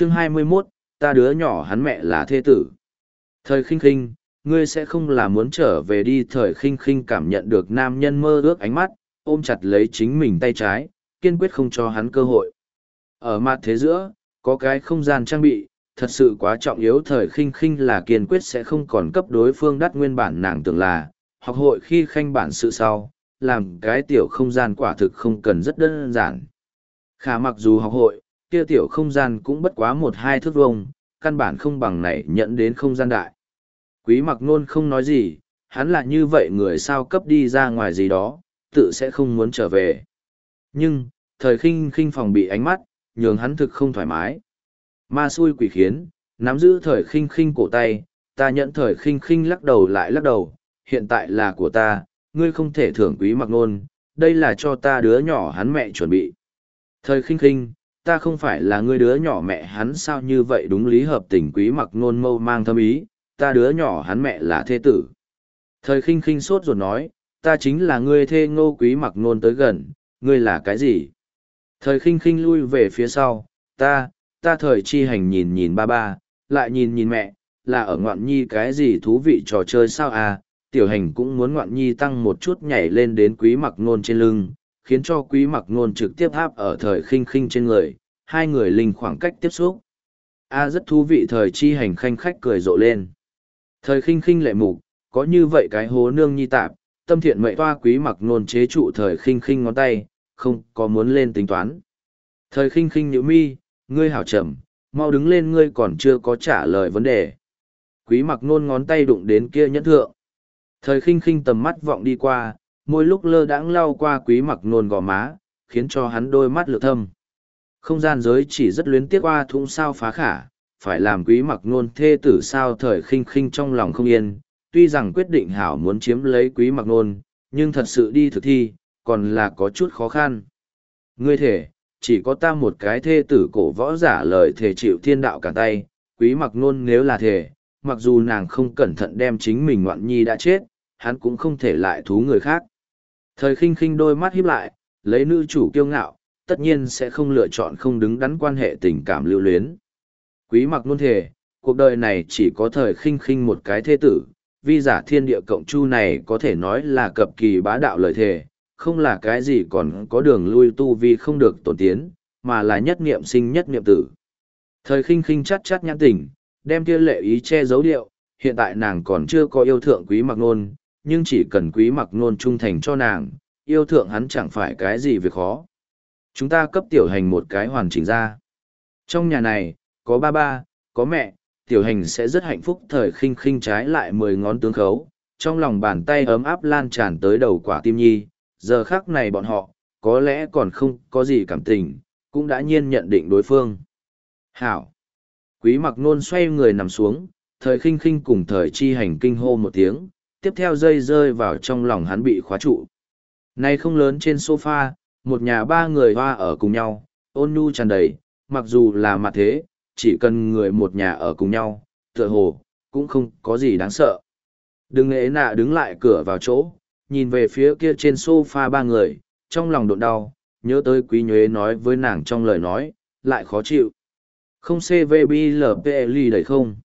chương 21, ta đứa nhỏ hắn mẹ là thê tử. Thời khinh khinh, ngươi sẽ không là muốn trở về đi thời khinh khinh cảm nhận được nam nhân mơ ước ánh mắt, ôm chặt lấy chính mình tay trái, kiên quyết không cho hắn cơ hội. Ở mặt thế giữa, có cái không gian trang bị, thật sự quá trọng yếu thời khinh khinh là kiên quyết sẽ không còn cấp đối phương đắt nguyên bản nàng tưởng là, học hội khi khanh bản sự sau, làm cái tiểu không gian quả thực không cần rất đơn giản. Khả mặc dù học hội, kia tiểu không gian cũng bất quá một hai thước vông, căn bản không bằng này nhận đến không gian đại. Quý mặc nôn không nói gì, hắn là như vậy người sao cấp đi ra ngoài gì đó, tự sẽ không muốn trở về. Nhưng, thời khinh khinh phòng bị ánh mắt, nhường hắn thực không thoải mái. Ma xui quỷ khiến, nắm giữ thời khinh khinh cổ tay, ta nhận thời khinh khinh lắc đầu lại lắc đầu, hiện tại là của ta, ngươi không thể thưởng quý mặc nôn, đây là cho ta đứa nhỏ hắn mẹ chuẩn bị. Thời khinh khinh, ta không phải là ngươi đứa nhỏ mẹ hắn sao như vậy đúng lý hợp tình quý mặc nôn mâu mang thâm ý, ta đứa nhỏ hắn mẹ là thê tử. Thời khinh khinh sốt ruột nói, ta chính là ngươi thê ngô quý mặc nôn tới gần, ngươi là cái gì? Thời khinh khinh lui về phía sau, ta, ta thời chi hành nhìn nhìn ba ba, lại nhìn nhìn mẹ, là ở ngoạn nhi cái gì thú vị trò chơi sao à, tiểu hành cũng muốn ngoạn nhi tăng một chút nhảy lên đến quý mặc nôn trên lưng, khiến cho quý mặc nôn trực tiếp áp ở thời khinh khinh trên người, hai người linh khoảng cách tiếp xúc. A à, rất thú vị thời chi hành khanh khách cười rộ lên. Thời khinh khinh lệ mục, có như vậy cái hố nương nhi tạp, tâm thiện mệ toa quý mặc nôn chế trụ thời khinh khinh ngón tay, không có muốn lên tính toán. Thời khinh khinh nhữ mi, ngươi hảo trầm, mau đứng lên ngươi còn chưa có trả lời vấn đề. Quý mặc nôn ngón tay đụng đến kia nhẫn thượng. Thời khinh khinh tầm mắt vọng đi qua, mỗi lúc lơ đãng lau qua quý mặc nôn gò má, khiến cho hắn đôi mắt lược thâm. Không gian giới chỉ rất luyến tiếc qua thung sao phá khả, phải làm quý mặc nôn thê tử sao thời khinh khinh trong lòng không yên, tuy rằng quyết định hảo muốn chiếm lấy quý mặc nôn, nhưng thật sự đi thực thi, còn là có chút khó khăn. Ngươi thể, chỉ có ta một cái thê tử cổ võ giả lời thể chịu thiên đạo cả tay, quý mặc nôn nếu là thể, mặc dù nàng không cẩn thận đem chính mình ngoạn nhi đã chết, hắn cũng không thể lại thú người khác. Thời khinh khinh đôi mắt híp lại, lấy nữ chủ kiêu ngạo, tất nhiên sẽ không lựa chọn không đứng đắn quan hệ tình cảm lưu luyến. Quý mặc nôn thể, cuộc đời này chỉ có thời khinh khinh một cái thê tử, vi giả thiên địa cộng chu này có thể nói là cập kỳ bá đạo lời thề, không là cái gì còn có đường lui tu vi không được tổn tiến, mà là nhất niệm sinh nhất niệm tử. Thời khinh khinh chắt chắt nhãn tỉnh, đem kia lệ ý che giấu điệu, hiện tại nàng còn chưa có yêu thượng quý mặc nôn, nhưng chỉ cần quý mặc nôn trung thành cho nàng, yêu thượng hắn chẳng phải cái gì việc khó. Chúng ta cấp tiểu hành một cái hoàn chỉnh ra. Trong nhà này, có ba ba, có mẹ, tiểu hành sẽ rất hạnh phúc thời khinh khinh trái lại mười ngón tướng khấu, trong lòng bàn tay ấm áp lan tràn tới đầu quả tim nhi, giờ khác này bọn họ, có lẽ còn không có gì cảm tình, cũng đã nhiên nhận định đối phương. Hảo! Quý mặc nôn xoay người nằm xuống, thời khinh khinh cùng thời chi hành kinh hô một tiếng, tiếp theo dây rơi vào trong lòng hắn bị khóa trụ. Nay không lớn trên sofa, một nhà ba người hoa ở cùng nhau, ôn nhu tràn đầy, mặc dù là mặt thế, chỉ cần người một nhà ở cùng nhau, tựa hồ, cũng không có gì đáng sợ. Đừng ế nạ đứng lại cửa vào chỗ, nhìn về phía kia trên sofa ba người, trong lòng đột đau, nhớ tới quý nhuế nói với nàng trong lời nói, lại khó chịu. Không CVBLPL đầy không?